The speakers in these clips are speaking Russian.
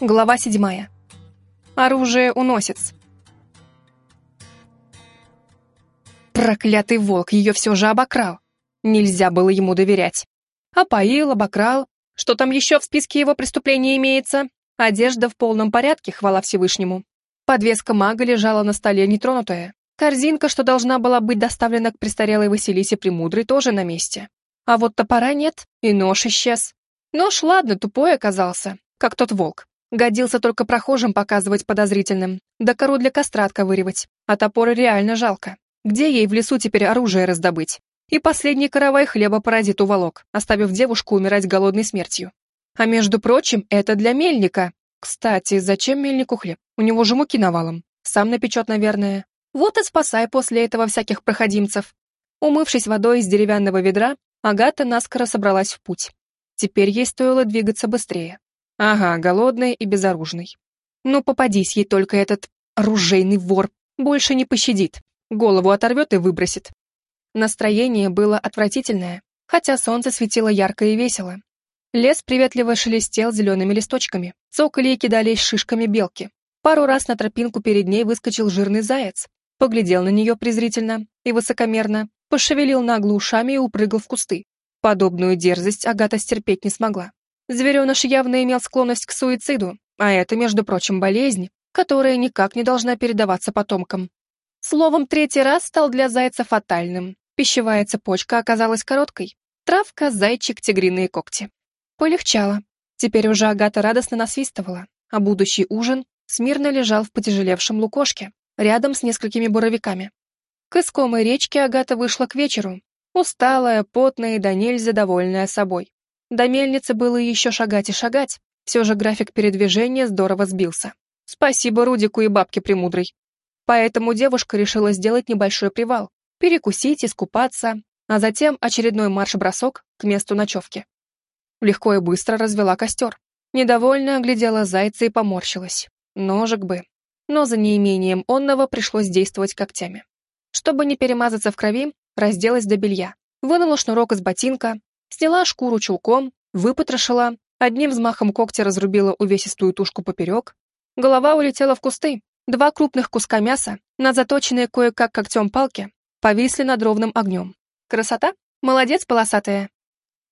Глава седьмая. Оружие уносец. Проклятый волк ее все же обокрал. Нельзя было ему доверять. Опоил, обокрал. Что там еще в списке его преступлений имеется? Одежда в полном порядке, хвала Всевышнему. Подвеска мага лежала на столе нетронутая. Корзинка, что должна была быть доставлена к престарелой Василисе Премудрой, тоже на месте. А вот топора нет, и нож исчез. Нож, ладно, тупой оказался, как тот волк. Годился только прохожим показывать подозрительным, да кору для костра отковыривать, а топоры реально жалко. Где ей в лесу теперь оружие раздобыть? И последний каравай хлеба паразит уволок, оставив девушку умирать голодной смертью. А между прочим, это для мельника. Кстати, зачем мельнику хлеб? У него же муки навалом. Сам напечет, наверное. Вот и спасай после этого всяких проходимцев. Умывшись водой из деревянного ведра, Агата наскоро собралась в путь. Теперь ей стоило двигаться быстрее. Ага, голодный и безоружный. Ну, попадись ей только этот оружейный вор. Больше не пощадит. Голову оторвет и выбросит. Настроение было отвратительное, хотя солнце светило ярко и весело. Лес приветливо шелестел зелеными листочками, цокали и кидались шишками белки. Пару раз на тропинку перед ней выскочил жирный заяц, поглядел на нее презрительно и высокомерно, пошевелил нагло ушами и упрыгал в кусты. Подобную дерзость Агата стерпеть не смогла. Звереныш явно имел склонность к суициду, а это, между прочим, болезнь, которая никак не должна передаваться потомкам. Словом, третий раз стал для зайца фатальным. Пищевая цепочка оказалась короткой. Травка, зайчик, тигриные когти. Полегчало. Теперь уже Агата радостно насвистывала, а будущий ужин смирно лежал в потяжелевшем лукошке, рядом с несколькими буровиками. К искомой речке Агата вышла к вечеру, усталая, потная и до нельзя довольная собой. До мельницы было еще шагать и шагать, все же график передвижения здорово сбился. Спасибо Рудику и бабке Премудрой. Поэтому девушка решила сделать небольшой привал, перекусить, искупаться, а затем очередной марш-бросок к месту ночевки. Легко и быстро развела костер. Недовольно оглядела зайца и поморщилась. Ножик бы. Но за неимением онного пришлось действовать когтями. Чтобы не перемазаться в крови, разделась до белья. Вынула шнурок из ботинка, Сняла шкуру чулком, выпотрошила, одним взмахом когтя разрубила увесистую тушку поперек. Голова улетела в кусты. Два крупных куска мяса, на заточенные кое-как когтем палки, повисли над ровным огнем. Красота? Молодец, полосатая.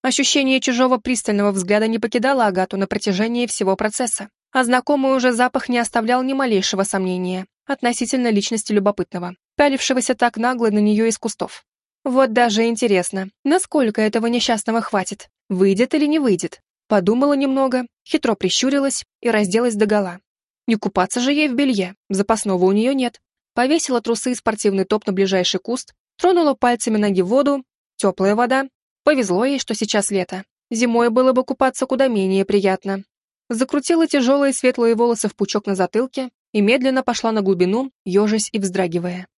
Ощущение чужого пристального взгляда не покидало Агату на протяжении всего процесса, а знакомый уже запах не оставлял ни малейшего сомнения относительно личности любопытного, пялившегося так нагло на нее из кустов. Вот даже интересно, насколько этого несчастного хватит, выйдет или не выйдет. Подумала немного, хитро прищурилась и разделась догола. Не купаться же ей в белье, запасного у нее нет. Повесила трусы и спортивный топ на ближайший куст, тронула пальцами ноги в воду, теплая вода. Повезло ей, что сейчас лето. Зимой было бы купаться куда менее приятно. Закрутила тяжелые светлые волосы в пучок на затылке и медленно пошла на глубину, ежась и вздрагивая.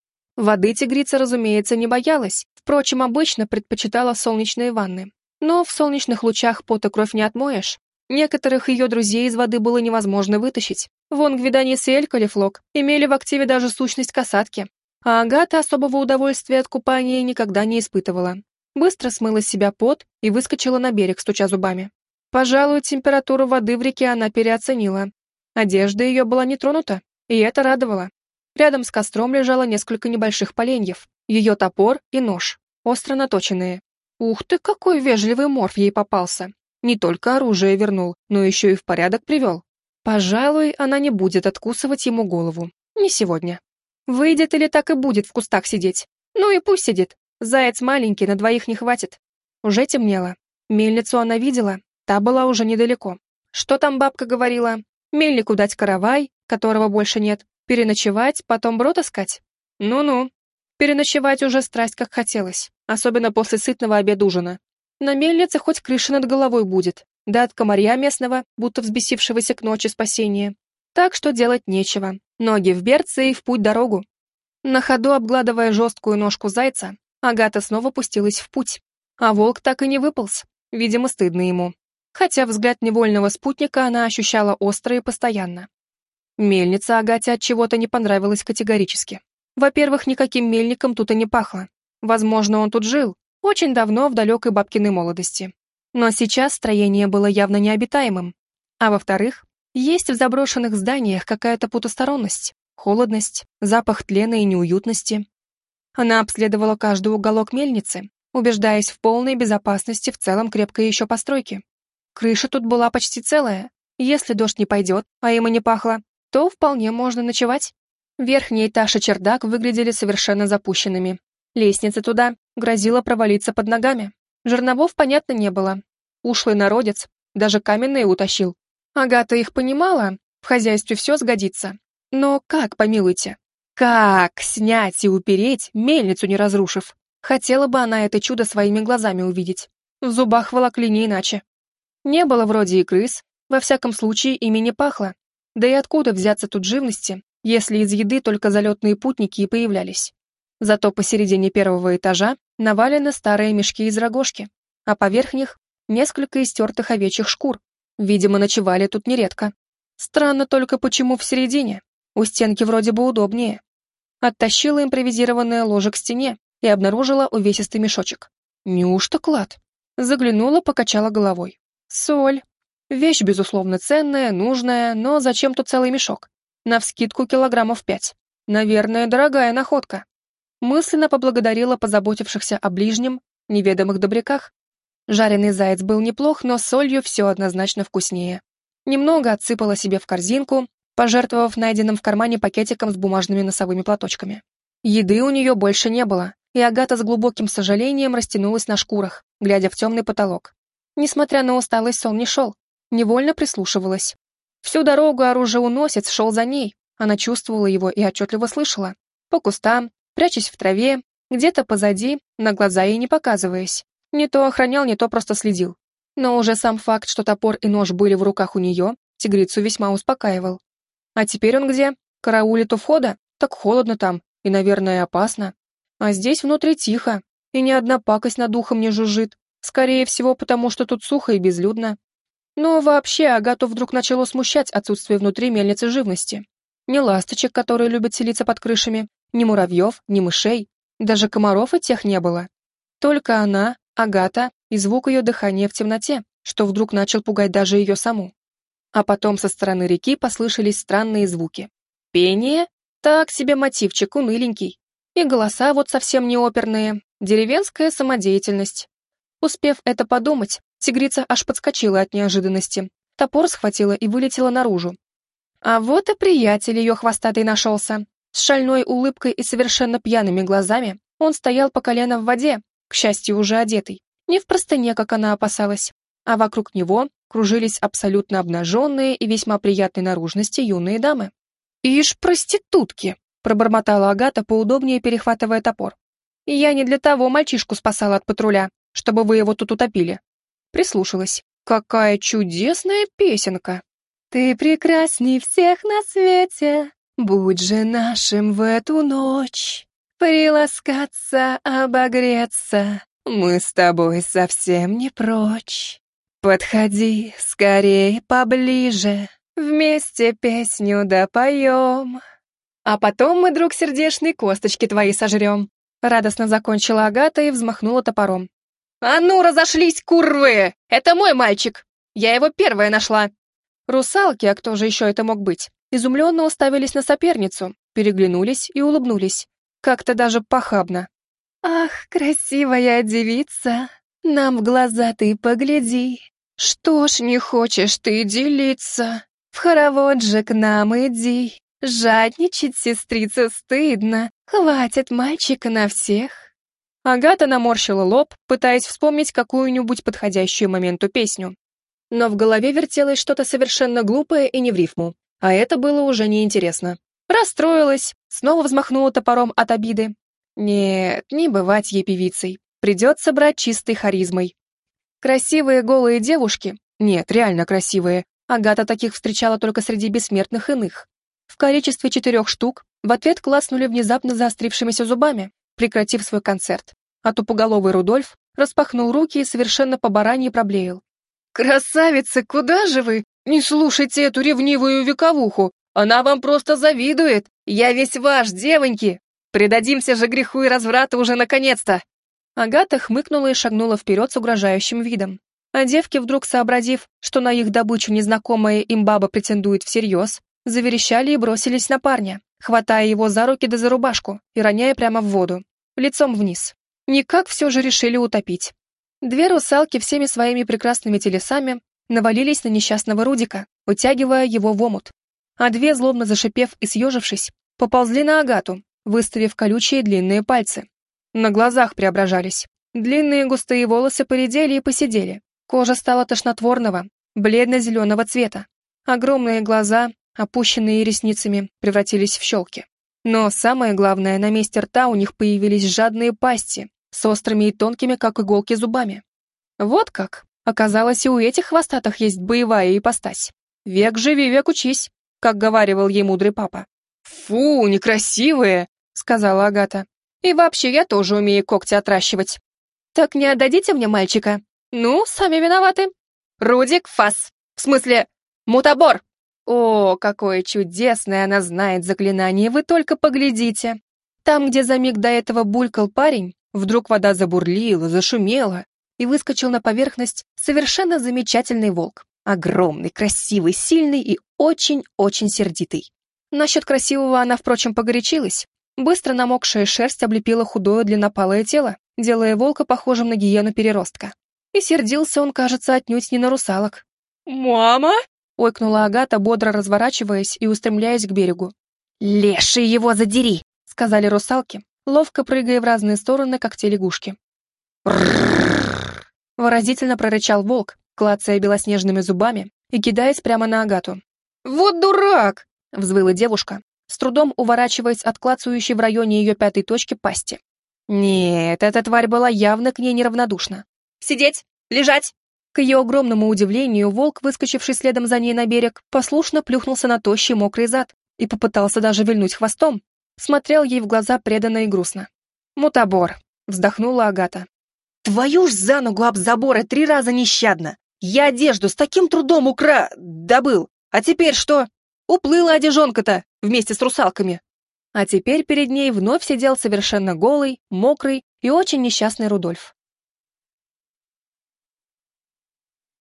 Воды тигрица, разумеется, не боялась, впрочем, обычно предпочитала солнечные ванны. Но в солнечных лучах пота кровь не отмоешь. Некоторых ее друзей из воды было невозможно вытащить. Вон Гвиданис и Элькалифлок имели в активе даже сущность касатки. А Агата особого удовольствия от купания никогда не испытывала. Быстро смыла с себя пот и выскочила на берег, стуча зубами. Пожалуй, температуру воды в реке она переоценила. Одежда ее была не тронута, и это радовало. Рядом с костром лежало несколько небольших поленьев, ее топор и нож, остро наточенные. Ух ты, какой вежливый морф ей попался. Не только оружие вернул, но еще и в порядок привел. Пожалуй, она не будет откусывать ему голову. Не сегодня. Выйдет или так и будет в кустах сидеть. Ну и пусть сидит. Заяц маленький, на двоих не хватит. Уже темнело. Мельницу она видела, та была уже недалеко. Что там бабка говорила? Мельнику дать каравай, которого больше нет, Переночевать, потом брод искать? Ну-ну. Переночевать уже страсть как хотелось, особенно после сытного обед-ужина. На мельнице хоть крыша над головой будет, да от комарья местного, будто взбесившегося к ночи спасения. Так что делать нечего. Ноги в берце и в путь дорогу. На ходу обгладывая жесткую ножку зайца, Агата снова пустилась в путь. А волк так и не выполз. Видимо, стыдно ему. Хотя взгляд невольного спутника она ощущала остро и постоянно. Мельница Агате от чего-то не понравилась категорически. Во-первых, никаким мельником тут и не пахло. Возможно, он тут жил, очень давно, в далекой бабкиной молодости. Но сейчас строение было явно необитаемым. А во-вторых, Есть в заброшенных зданиях какая-то потусторонность, холодность, запах тлена и неуютности. Она обследовала каждый уголок мельницы, убеждаясь в полной безопасности в целом крепкой еще постройки. Крыша тут была почти целая. Если дождь не пойдет, а им и не пахло, то вполне можно ночевать. Верхний этаж и чердак выглядели совершенно запущенными. Лестница туда грозила провалиться под ногами. Жерновов, понятно, не было. Ушлый народец, даже каменные утащил. Агата их понимала, в хозяйстве все сгодится. Но как, помилуйте? Как снять и упереть, мельницу не разрушив? Хотела бы она это чудо своими глазами увидеть. В зубах волокли не иначе. Не было вроде и крыс, во всяком случае ими не пахло. Да и откуда взяться тут живности, если из еды только залетные путники и появлялись? Зато посередине первого этажа навалены старые мешки из рогожки, а поверх них несколько истертых овечьих шкур. Видимо, ночевали тут нередко. Странно только, почему в середине. У стенки вроде бы удобнее. Оттащила импровизированное ложе к стене и обнаружила увесистый мешочек. Неужто клад? Заглянула, покачала головой. Соль. Вещь, безусловно, ценная, нужная, но зачем тут целый мешок? Навскидку килограммов пять. Наверное, дорогая находка. Мысленно поблагодарила позаботившихся о ближнем, неведомых добряках. Жареный заяц был неплох, но солью все однозначно вкуснее. Немного отсыпала себе в корзинку, пожертвовав найденным в кармане пакетиком с бумажными носовыми платочками. Еды у нее больше не было, и Агата с глубоким сожалением растянулась на шкурах, глядя в темный потолок. Несмотря на усталость, сон не шел. Невольно прислушивалась. Всю дорогу оружеуносец шел за ней. Она чувствовала его и отчетливо слышала. По кустам, прячась в траве, где-то позади, на глаза ей не показываясь. Не то охранял, не то просто следил. Но уже сам факт, что топор и нож были в руках у нее, тигрицу весьма успокаивал. А теперь он где? Караулит у входа? Так холодно там, и, наверное, опасно. А здесь внутри тихо, и ни одна пакость над ухом не жужжит. Скорее всего, потому что тут сухо и безлюдно. Но вообще Агату вдруг начало смущать отсутствие внутри мельницы живности. Ни ласточек, которые любят селиться под крышами, ни муравьев, ни мышей, даже комаров и тех не было. Только она, Агата и звук ее дыхания в темноте, что вдруг начал пугать даже ее саму. А потом со стороны реки послышались странные звуки. Пение? Так себе мотивчик, уныленький. И голоса вот совсем не оперные, деревенская самодеятельность. Успев это подумать, тигрица аж подскочила от неожиданности. Топор схватила и вылетела наружу. А вот и приятель ее хвостатый нашелся. С шальной улыбкой и совершенно пьяными глазами он стоял по колено в воде, к счастью, уже одетый. Не в простыне, как она опасалась, а вокруг него кружились абсолютно обнаженные и весьма приятной наружности юные дамы. «Ишь, проститутки!» — пробормотала Агата, поудобнее перехватывая топор. «Я не для того мальчишку спасала от патруля, чтобы вы его тут утопили. Прислушалась. Какая чудесная песенка! Ты прекрасней всех на свете, будь же нашим в эту ночь. Приласкаться, обогреться, мы с тобой совсем не прочь. Подходи скорее поближе, вместе песню допоем. А потом мы, друг сердешный, косточки твои сожрем. Радостно закончила Агата и взмахнула топором. «А ну, разошлись, курвы! Это мой мальчик! Я его первая нашла!» Русалки, а кто же еще это мог быть, изумленно уставились на соперницу, переглянулись и улыбнулись. Как-то даже похабно. «Ах, красивая девица, нам в глаза ты погляди. Что ж не хочешь ты делиться? В хоровод же к нам иди. Жадничать, сестрица, стыдно. Хватит мальчика на всех. Агата наморщила лоб, пытаясь вспомнить какую-нибудь подходящую моменту песню. Но в голове вертелось что-то совершенно глупое и не в рифму, а это было уже неинтересно. Расстроилась, снова взмахнула топором от обиды. Нет, не бывать ей певицей. Придется брать чистой харизмой. Красивые голые девушки? Нет, реально красивые. Агата таких встречала только среди бессмертных иных. В количестве четырех штук в ответ класнули внезапно заострившимися зубами прекратив свой концерт. А тупоголовый Рудольф распахнул руки и совершенно по баранье проблеял. «Красавица, куда же вы? Не слушайте эту ревнивую вековуху! Она вам просто завидует! Я весь ваш, девоньки! Предадимся же греху и разврату уже наконец-то!» Агата хмыкнула и шагнула вперед с угрожающим видом. А девки, вдруг сообразив, что на их добычу незнакомая им баба претендует всерьез, заверещали и бросились на парня, хватая его за руки да за рубашку и роняя прямо в воду, лицом вниз. Никак все же решили утопить. Две русалки всеми своими прекрасными телесами навалились на несчастного Рудика, утягивая его в омут. А две, злобно зашипев и съежившись, поползли на Агату, выставив колючие длинные пальцы. На глазах преображались. Длинные густые волосы поредели и посидели. Кожа стала тошнотворного, бледно-зеленого цвета. Огромные глаза, опущенные ресницами, превратились в щелки. Но самое главное, на месте рта у них появились жадные пасти с острыми и тонкими, как иголки, зубами. Вот как. Оказалось, и у этих хвостатых есть боевая ипостась. Век живи, век учись, как говаривал ей мудрый папа. «Фу, некрасивые!» — сказала Агата. «И вообще, я тоже умею когти отращивать». «Так не отдадите мне мальчика?» «Ну, сами виноваты». «Рудик, фас! В смысле, мутабор!» О, какое чудесное она знает заклинание, вы только поглядите. Там, где за миг до этого булькал парень, вдруг вода забурлила, зашумела, и выскочил на поверхность совершенно замечательный волк. Огромный, красивый, сильный и очень-очень сердитый. Насчет красивого она, впрочем, погорячилась. Быстро намокшая шерсть облепила худое длиннопалое тело, делая волка похожим на гиену-переростка. И сердился он, кажется, отнюдь не на русалок. «Мама!» — ойкнула Агата, бодро разворачиваясь и устремляясь к берегу. «Леший его задери!» — сказали русалки, ловко прыгая в разные стороны, как те лягушки. Выразительно прорычал волк, клацая белоснежными зубами и кидаясь прямо на Агату. «Вот дурак!» — взвыла девушка, с трудом уворачиваясь от клацающей в районе ее пятой точки пасти. Нет, эта тварь была явно к ней неравнодушна. «Сидеть! Лежать!» К ее огромному удивлению, волк, выскочивший следом за ней на берег, послушно плюхнулся на тощий мокрый зад и попытался даже вильнуть хвостом. Смотрел ей в глаза преданно и грустно. «Мутабор», — вздохнула Агата. «Твою ж за ногу об заборы три раза нещадно! Я одежду с таким трудом укра... добыл! А теперь что? Уплыла одежонка-то вместе с русалками!» А теперь перед ней вновь сидел совершенно голый, мокрый и очень несчастный Рудольф.